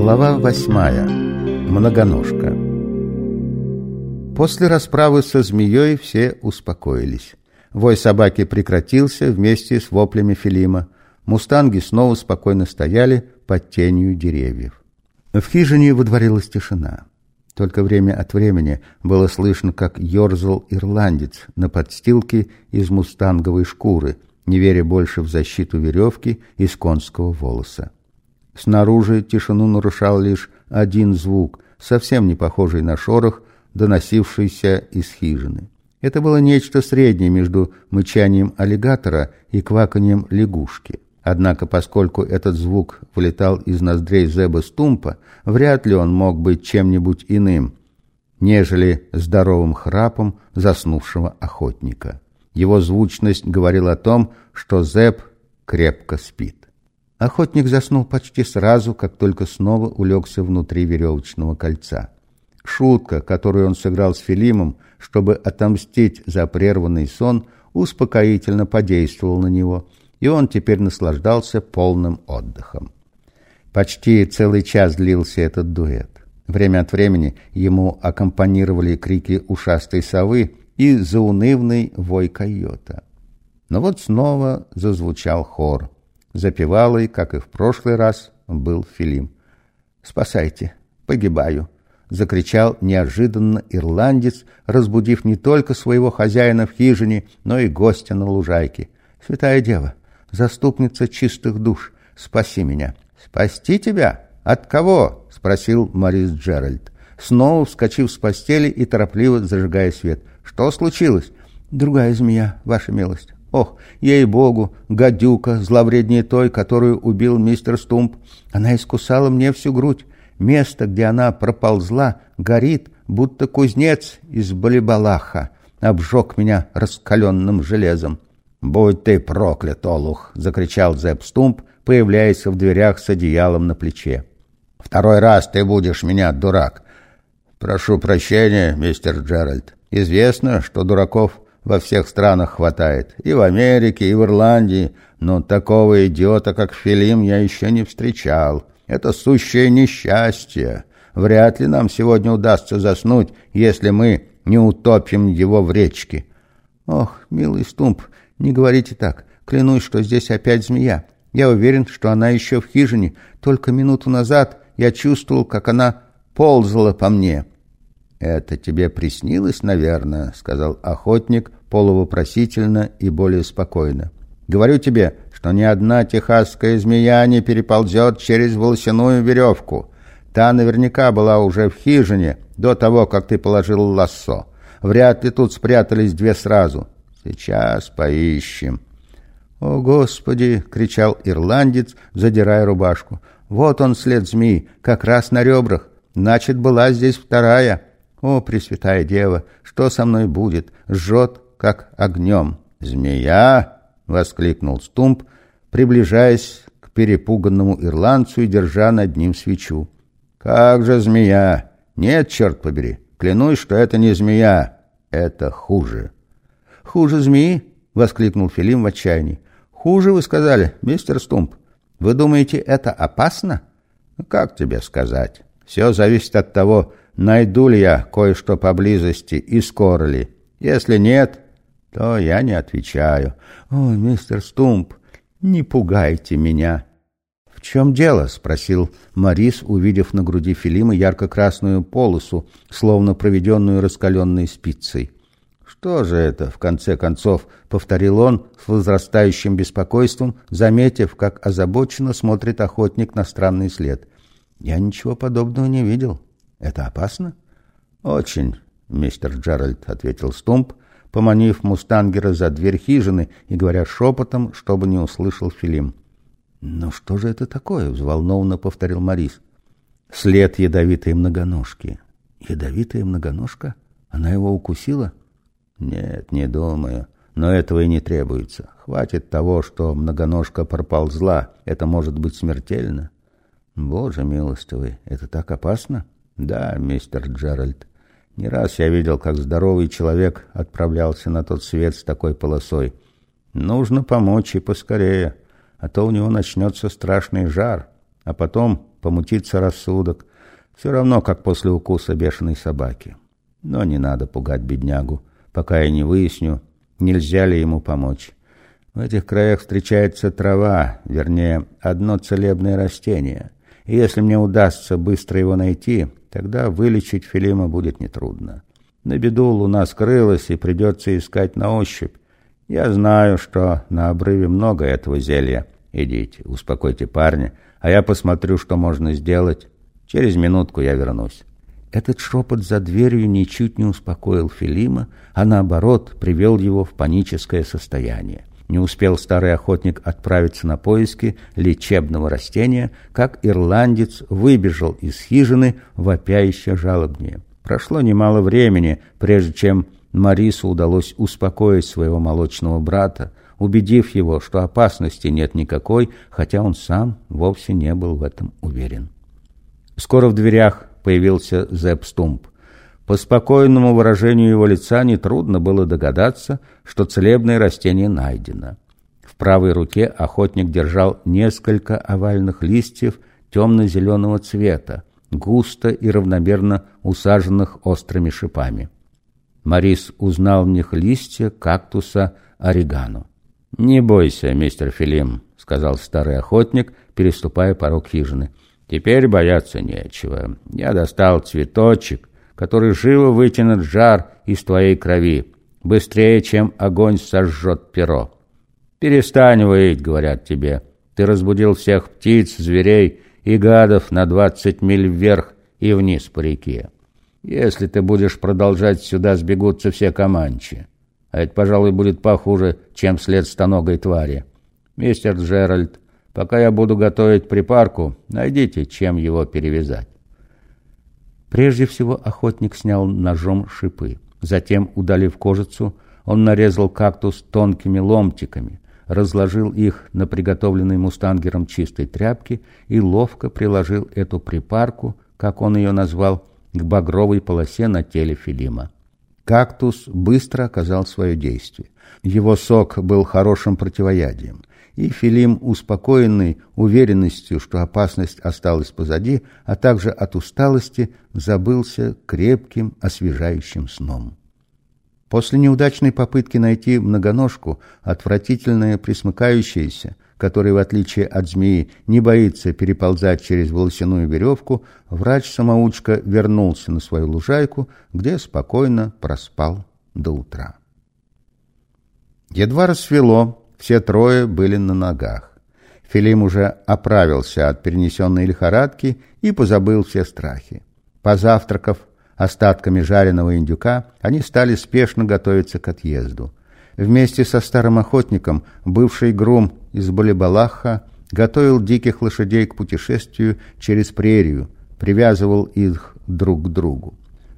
Глава восьмая. Многоножка. После расправы со змеей все успокоились. Вой собаки прекратился вместе с воплями Филима. Мустанги снова спокойно стояли под тенью деревьев. В хижине выдворилась тишина. Только время от времени было слышно, как ерзал ирландец на подстилке из мустанговой шкуры, не веря больше в защиту веревки из конского волоса. Снаружи тишину нарушал лишь один звук, совсем не похожий на шорох, доносившийся из хижины. Это было нечто среднее между мычанием аллигатора и кваканием лягушки. Однако, поскольку этот звук вылетал из ноздрей Зеба Стумпа, вряд ли он мог быть чем-нибудь иным, нежели здоровым храпом заснувшего охотника. Его звучность говорила о том, что Зеб крепко спит. Охотник заснул почти сразу, как только снова улегся внутри веревочного кольца. Шутка, которую он сыграл с Филимом, чтобы отомстить за прерванный сон, успокоительно подействовал на него, и он теперь наслаждался полным отдыхом. Почти целый час длился этот дуэт. Время от времени ему аккомпанировали крики ушастой совы и заунывный вой койота. Но вот снова зазвучал хор — Запевалой, как и в прошлый раз, был Филим. «Спасайте! Погибаю!» — закричал неожиданно ирландец, разбудив не только своего хозяина в хижине, но и гостя на лужайке. «Святая Дева, заступница чистых душ, спаси меня!» «Спасти тебя? От кого?» — спросил Морис Джеральд, снова вскочив с постели и торопливо зажигая свет. «Что случилось?» «Другая змея, ваша милость». Ох, ей-богу, гадюка, зловреднее той, которую убил мистер Стумп. Она искусала мне всю грудь. Место, где она проползла, горит, будто кузнец из Балибалаха. Обжег меня раскаленным железом. «Будь ты проклят, Олух!» — закричал Зепп Стумп, появляясь в дверях с одеялом на плече. «Второй раз ты будешь меня, дурак!» «Прошу прощения, мистер Джеральд. Известно, что дураков во всех странах хватает. И в Америке, и в Ирландии. Но такого идиота, как Филим, я еще не встречал. Это сущее несчастье. Вряд ли нам сегодня удастся заснуть, если мы не утопим его в речке. Ох, милый Стумп, не говорите так. Клянусь, что здесь опять змея. Я уверен, что она еще в хижине. Только минуту назад я чувствовал, как она ползала по мне. «Это тебе приснилось, наверное», — сказал охотник, полувопросительно и более спокойно. «Говорю тебе, что ни одна техасская змея не переползет через волосяную веревку. Та наверняка была уже в хижине до того, как ты положил лассо. Вряд ли тут спрятались две сразу. Сейчас поищем». «О, Господи!» — кричал ирландец, задирая рубашку. «Вот он след змеи, как раз на ребрах. Значит, была здесь вторая». «О, Пресвятая Дева, что со мной будет? Жжет, как огнем. «Змея!» — воскликнул Стумп, приближаясь к перепуганному ирландцу и держа над ним свечу. «Как же змея? Нет, черт побери! Клянусь, что это не змея, это хуже!» «Хуже змеи?» — воскликнул Филим в отчаянии. «Хуже, вы сказали, мистер Стумп. Вы думаете, это опасно?» «Как тебе сказать? Все зависит от того, найду ли я кое-что поблизости и скоро ли. Если нет, то я не отвечаю. «Ой, мистер Стумп, не пугайте меня!» «В чем дело?» — спросил Морис, увидев на груди Филима ярко-красную полосу, словно проведенную раскаленной спицей. «Что же это?» — в конце концов повторил он с возрастающим беспокойством, заметив, как озабоченно смотрит охотник на странный след. «Я ничего подобного не видел. Это опасно?» «Очень, мистер Джеральд», — ответил Стумп, — поманив мустангера за дверь хижины и говоря шепотом, чтобы не услышал Филим. «Ну что же это такое?» — взволнованно повторил Морис. «След ядовитой многоножки». «Ядовитая многоножка? Она его укусила?» «Нет, не думаю. Но этого и не требуется. Хватит того, что многоножка проползла. Это может быть смертельно». «Боже милостивый, это так опасно?» «Да, мистер Джеральд. Не раз я видел, как здоровый человек отправлялся на тот свет с такой полосой. Нужно помочь и поскорее, а то у него начнется страшный жар, а потом помутится рассудок. Все равно, как после укуса бешеной собаки. Но не надо пугать беднягу, пока я не выясню, нельзя ли ему помочь. В этих краях встречается трава, вернее, одно целебное растение. И если мне удастся быстро его найти, тогда вылечить Филима будет нетрудно. На беду луна скрылась, и придется искать на ощупь. Я знаю, что на обрыве много этого зелья. Идите, успокойте парня, а я посмотрю, что можно сделать. Через минутку я вернусь. Этот шепот за дверью ничуть не успокоил Филима, а наоборот привел его в паническое состояние. Не успел старый охотник отправиться на поиски лечебного растения, как ирландец выбежал из хижины, вопя еще жалобнее. Прошло немало времени, прежде чем Марису удалось успокоить своего молочного брата, убедив его, что опасности нет никакой, хотя он сам вовсе не был в этом уверен. Скоро в дверях появился Зепп Стумп. По спокойному выражению его лица нетрудно было догадаться, что целебное растение найдено. В правой руке охотник держал несколько овальных листьев темно-зеленого цвета, густо и равномерно усаженных острыми шипами. Морис узнал в них листья кактуса орегано. «Не бойся, мистер Филим», — сказал старый охотник, переступая порог хижины. «Теперь бояться нечего. Я достал цветочек, который живо вытянет жар из твоей крови, быстрее, чем огонь сожжет перо. Перестань выть, говорят тебе. Ты разбудил всех птиц, зверей и гадов на двадцать миль вверх и вниз по реке. Если ты будешь продолжать, сюда сбегутся все команчи. А это, пожалуй, будет похуже, чем след стоногой твари. Мистер Джеральд, пока я буду готовить припарку, найдите, чем его перевязать. Прежде всего охотник снял ножом шипы. Затем, удалив кожицу, он нарезал кактус тонкими ломтиками, разложил их на приготовленной мустангером чистой тряпке и ловко приложил эту припарку, как он ее назвал, к багровой полосе на теле Филима. Кактус быстро оказал свое действие. Его сок был хорошим противоядием, и Филим, успокоенный уверенностью, что опасность осталась позади, а также от усталости, забылся крепким, освежающим сном. После неудачной попытки найти многоножку, отвратительное присмыкающееся, который, в отличие от змеи, не боится переползать через волосяную веревку, врач-самоучка вернулся на свою лужайку, где спокойно проспал до утра. Едва рассвело, все трое были на ногах. Филим уже оправился от перенесенной лихорадки и позабыл все страхи. Позавтракав остатками жареного индюка, они стали спешно готовиться к отъезду. Вместе со старым охотником бывший грум из Балибалаха готовил диких лошадей к путешествию через прерию, привязывал их друг к другу.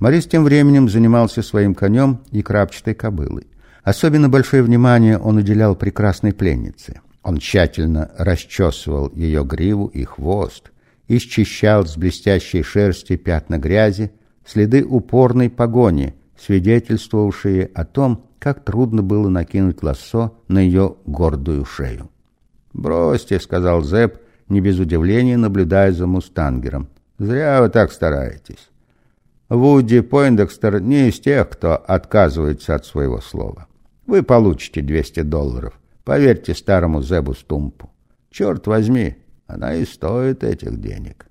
Морис тем временем занимался своим конем и крапчатой кобылой. Особенно большое внимание он уделял прекрасной пленнице. Он тщательно расчесывал ее гриву и хвост, исчищал с блестящей шерсти пятна грязи, следы упорной погони, свидетельствовавшие о том, как трудно было накинуть лассо на ее гордую шею. «Бросьте», — сказал Зэп, не без удивления наблюдая за мустангером. «Зря вы так стараетесь. Вуди Пойндекстер не из тех, кто отказывается от своего слова. Вы получите 200 долларов. Поверьте старому Зебу Стумпу. Черт возьми, она и стоит этих денег».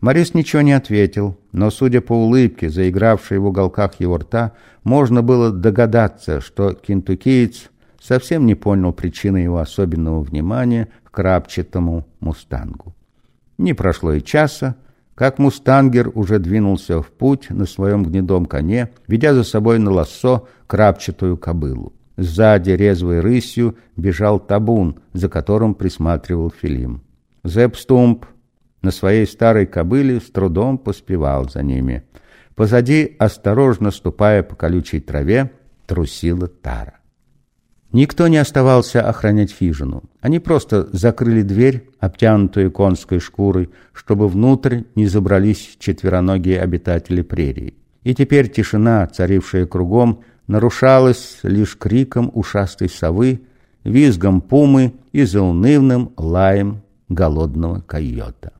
Морис ничего не ответил, но, судя по улыбке, заигравшей в уголках его рта, можно было догадаться, что кентукиец совсем не понял причины его особенного внимания к крапчатому мустангу. Не прошло и часа, как мустангер уже двинулся в путь на своем гнедом коне, ведя за собой на лассо крапчатую кобылу. Сзади резвой рысью бежал табун, за которым присматривал Филим. Стумп на своей старой кобыле с трудом поспевал за ними. Позади, осторожно ступая по колючей траве, трусила Тара. Никто не оставался охранять хижину. Они просто закрыли дверь, обтянутую конской шкурой, чтобы внутрь не забрались четвероногие обитатели прерии. И теперь тишина, царившая кругом, нарушалась лишь криком ушастой совы, визгом пумы и заунывным лаем голодного койота.